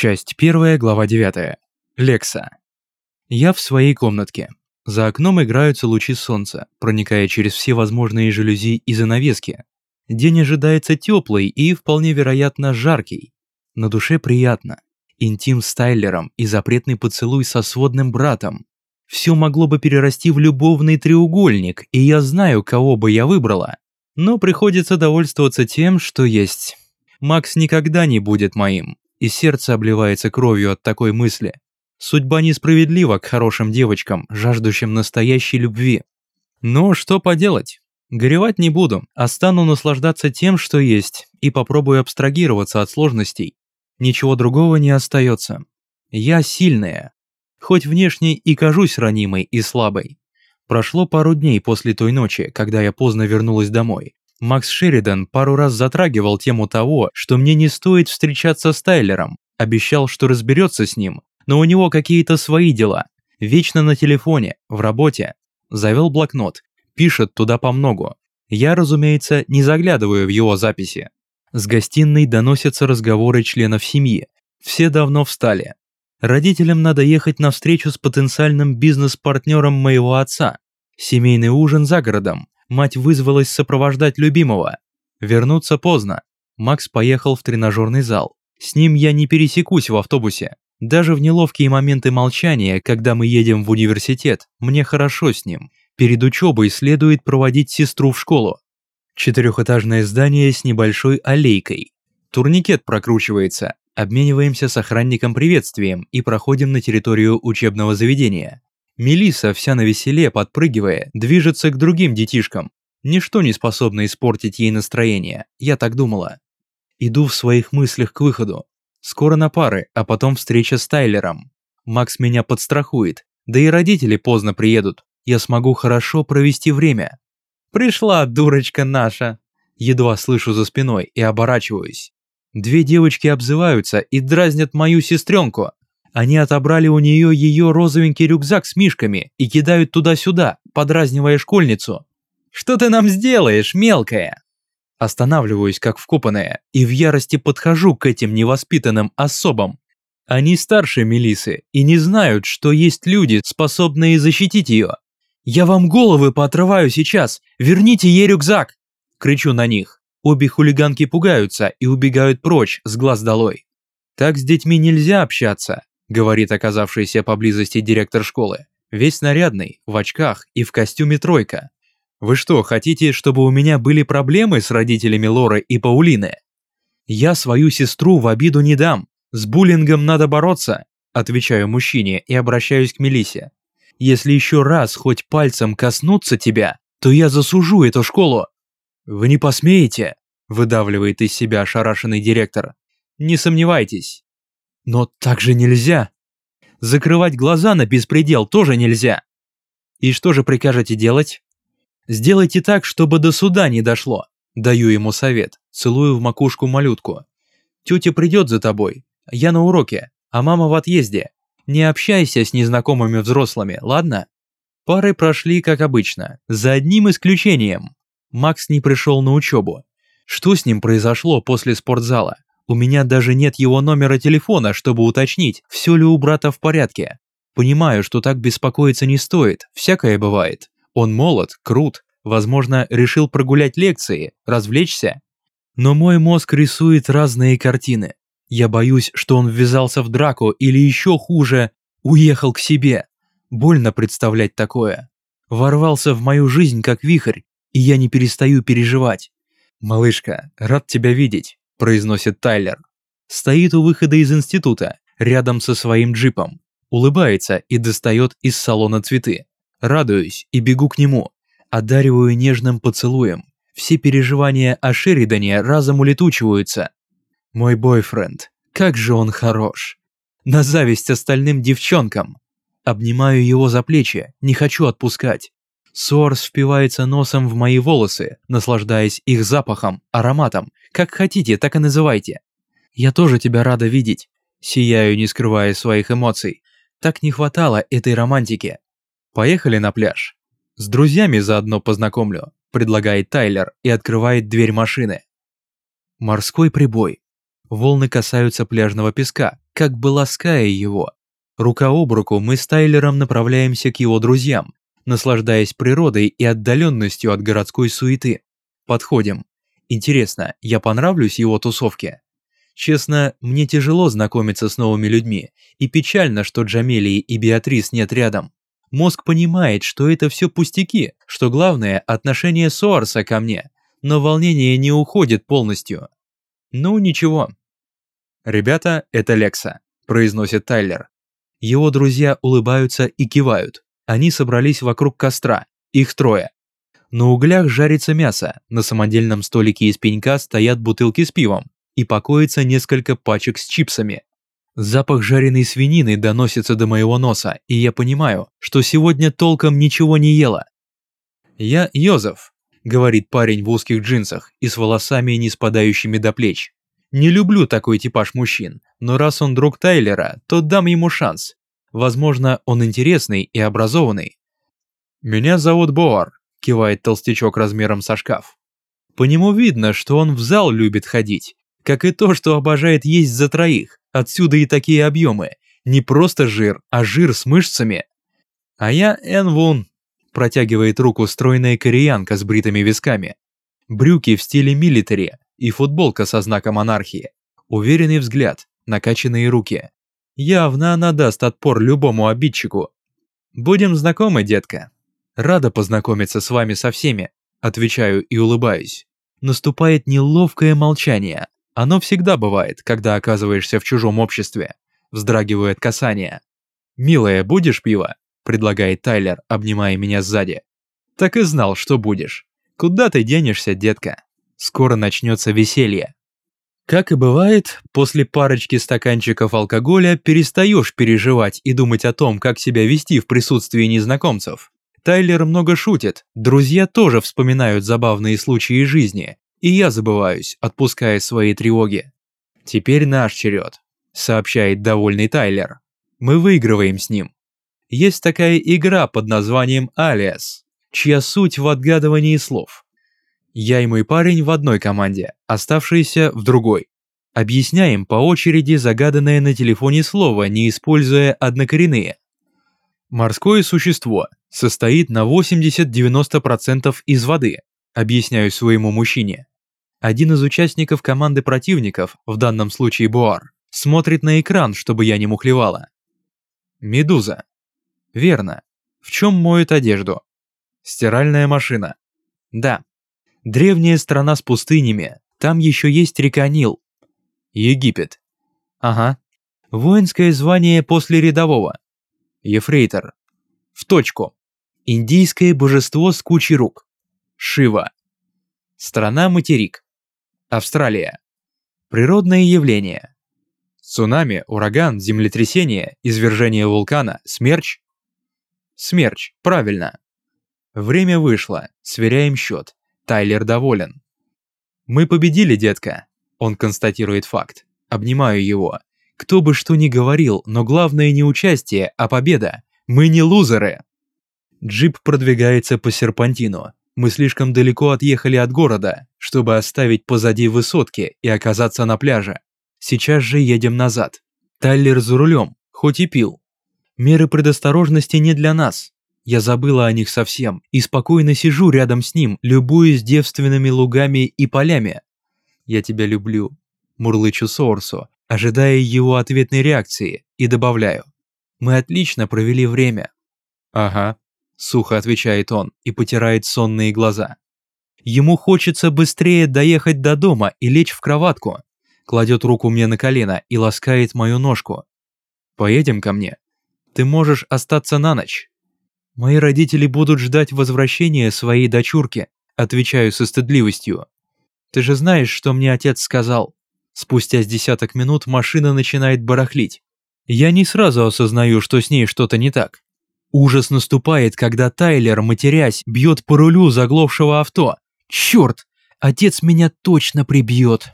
Часть 1, глава 9. Лекса. Я в своей комнатке. За окном играются лучи солнца, проникая через все возможные жалюзи и занавески. День ожидается теплый и, вполне вероятно, жаркий. На душе приятно. Интим с Тайлером и запретный поцелуй со сводным братом. Все могло бы перерасти в любовный треугольник, и я знаю, кого бы я выбрала. Но приходится довольствоваться тем, что есть. Макс никогда не будет моим, и сердце обливается кровью от такой мысли. Судьба несправедлива к хорошим девочкам, жаждущим настоящей любви. Но что поделать? Горевать не буду, а стану наслаждаться тем, что есть, и попробую абстрагироваться от сложностей. Ничего другого не остается. Я сильная. Хоть внешне и кажусь ранимой и слабой. Прошло пару дней после той ночи, когда я поздно вернулась домой. Макс Шеридан пару раз затрагивал тему того, что мне не стоит встречаться с Тайлером, обещал, что разберется с ним, но у него какие-то свои дела. Вечно на телефоне, в работе. Завел блокнот, пишет туда по многу. Я, разумеется, не заглядываю в его записи. С гостиной доносятся разговоры членов семьи. Все давно встали. Родителям надо ехать на встречу с потенциальным бизнес-партнером моего отца. Семейный ужин за городом. Мать вызвалась сопровождать любимого. Вернуться поздно. Макс поехал в тренажерный зал. С ним я не пересекусь в автобусе. Даже в неловкие моменты молчания, когда мы едем в университет, мне хорошо с ним. Перед учебой следует проводить сестру в школу. Четырехэтажное здание с небольшой аллейкой. Турникет прокручивается. Обмениваемся с охранником приветствием и проходим на территорию учебного заведения. Мелиса, вся на веселе, подпрыгивая, движется к другим детишкам. Ничто не способно испортить ей настроение, я так думала. Иду в своих мыслях к выходу. Скоро на пары, а потом встреча с Тайлером. Макс меня подстрахует, да и родители поздно приедут. Я смогу хорошо провести время. «Пришла дурочка наша!» Едва слышу за спиной и оборачиваюсь. Две девочки обзываются и дразнят мою сестренку. Они отобрали у нее ее розовенький рюкзак с мишками и кидают туда-сюда, подразнивая школьницу. «Что ты нам сделаешь, мелкая?» Останавливаюсь, как вкопанная, и в ярости подхожу к этим невоспитанным особам. Они старше Мелисы и не знают, что есть люди, способные защитить ее. «Я вам головы поотрываю сейчас! Верните ей рюкзак!» Кричу на них. Обе хулиганки пугаются и убегают прочь, с глаз долой. Так с детьми нельзя общаться, говорит оказавшийся поблизости директор школы. Весь нарядный, в очках и в костюме тройка. Вы что, хотите, чтобы у меня были проблемы с родителями Лоры и Паулины? Я свою сестру в обиду не дам. С буллингом надо бороться, отвечаю мужчине и обращаюсь к Мелисе. Если еще раз хоть пальцем коснуться тебя, то я засужу эту школу. Вы не посмеете, выдавливает из себя ошарашенный директор. Не сомневайтесь. Но так же нельзя. Закрывать глаза на беспредел тоже нельзя. И что же прикажете делать? Сделайте так, чтобы до суда не дошло. Даю ему совет, целую в макушку малютку. Тетя придет за тобой. Я на уроке, а мама в отъезде. Не общайся с незнакомыми взрослыми, ладно? Пары прошли как обычно, за одним исключением. Макс не пришел на учебу. Что с ним произошло после спортзала? У меня даже нет его номера телефона, чтобы уточнить, все ли у брата в порядке. Понимаю, что так беспокоиться не стоит, всякое бывает. Он молод, крут, возможно, решил прогулять лекции, развлечься. Но мой мозг рисует разные картины. Я боюсь, что он ввязался в драку или еще хуже, уехал к себе. Больно представлять такое. Ворвался в мою жизнь как вихрь, и я не перестаю переживать. «Малышка, рад тебя видеть произносит Тайлер. Стоит у выхода из института, рядом со своим джипом. Улыбается и достает из салона цветы. Радуюсь и бегу к нему. Одариваю нежным поцелуем. Все переживания о Шеридане разом улетучиваются. Мой бойфренд, как же он хорош. На зависть остальным девчонкам. Обнимаю его за плечи, не хочу отпускать. Сорс впивается носом в мои волосы, наслаждаясь их запахом, ароматом, как хотите, так и называйте. Я тоже тебя рада видеть. Сияю, не скрывая своих эмоций. Так не хватало этой романтики. Поехали на пляж. С друзьями заодно познакомлю, предлагает Тайлер и открывает дверь машины. Морской прибой. Волны касаются пляжного песка, как бы лаская его. Рука об руку мы с Тайлером направляемся к его друзьям, наслаждаясь природой и отдаленностью от городской суеты. Подходим. Интересно, я понравлюсь его тусовке? Честно, мне тяжело знакомиться с новыми людьми, и печально, что Джамелии и Беатрис нет рядом. Мозг понимает, что это все пустяки, что главное – отношение Суарса ко мне, но волнение не уходит полностью. Ну, ничего. «Ребята, это Лекса», – произносит Тайлер. Его друзья улыбаются и кивают. Они собрались вокруг костра, их трое. На углях жарится мясо, на самодельном столике из пенька стоят бутылки с пивом и покоится несколько пачек с чипсами. Запах жареной свинины доносится до моего носа, и я понимаю, что сегодня толком ничего не ела. «Я Йозеф», — говорит парень в узких джинсах и с волосами, не спадающими до плеч. «Не люблю такой типаж мужчин, но раз он друг Тайлера, то дам ему шанс. Возможно, он интересный и образованный». «Меня зовут Боар», — кивает толстячок размером со шкаф. По нему видно, что он в зал любит ходить, как и то, что обожает есть за троих, отсюда и такие объемы. Не просто жир, а жир с мышцами. А я Энвун, протягивает руку стройная кореянка с бритыми висками. Брюки в стиле милитари и футболка со знаком монархии. Уверенный взгляд, накачанные руки. Явно она даст отпор любому обидчику. Будем знакомы, детка. Рада познакомиться с вами со всеми, отвечаю и улыбаюсь. Наступает неловкое молчание. Оно всегда бывает, когда оказываешься в чужом обществе. Вздрагивает касание. «Милая, будешь пиво?» – предлагает Тайлер, обнимая меня сзади. «Так и знал, что будешь. Куда ты денешься, детка? Скоро начнется веселье». Как и бывает, после парочки стаканчиков алкоголя перестаешь переживать и думать о том, как себя вести в присутствии незнакомцев. Тайлер много шутит, друзья тоже вспоминают забавные случаи жизни, и я забываюсь, отпуская свои тревоги. Теперь наш черед, сообщает довольный Тайлер. Мы выигрываем с ним. Есть такая игра под названием Алиас, чья суть в отгадывании слов. Я и мой парень в одной команде, оставшиеся в другой. Объясняем по очереди загаданное на телефоне слово, не используя однокоренные. Морское существо состоит на 80-90% из воды, объясняю своему мужчине. Один из участников команды противников, в данном случае Буар, смотрит на экран, чтобы я не мухлевала. Медуза. Верно. В чем моют одежду? Стиральная машина. Да. Древняя страна с пустынями. Там еще есть река Нил. Египет. Ага. Воинское звание после рядового. Ефрейтор. В точку. Индийское божество с кучей рук. Шива. Страна-материк. Австралия. Природное явление. Цунами, ураган, землетрясение, извержение вулкана, смерч. Смерч, правильно. Время вышло, сверяем счет. Тайлер доволен. Мы победили, детка. Он констатирует факт. Обнимаю его. Кто бы что ни говорил, но главное не участие, а победа. Мы не лузеры. Джип продвигается по серпантину. Мы слишком далеко отъехали от города, чтобы оставить позади высотки и оказаться на пляже. Сейчас же едем назад. Тайлер за рулем, хоть и пил. Меры предосторожности не для нас. Я забыла о них совсем и спокойно сижу рядом с ним, любуясь девственными лугами и полями. «Я тебя люблю», – мурлычу Сорсу, ожидая его ответной реакции, и добавляю. «Мы отлично провели время». «Ага», Сухо отвечает он и потирает сонные глаза. Ему хочется быстрее доехать до дома и лечь в кроватку. Кладет руку мне на колено и ласкает мою ножку. «Поедем ко мне. Ты можешь остаться на ночь». «Мои родители будут ждать возвращения своей дочурки», отвечаю со стыдливостью. «Ты же знаешь, что мне отец сказал». Спустя с десяток минут машина начинает барахлить. Я не сразу осознаю, что с ней что-то не так. Ужас наступает, когда Тайлер, матерясь, бьет по рулю заглохшего авто. Черт, отец меня точно прибьет.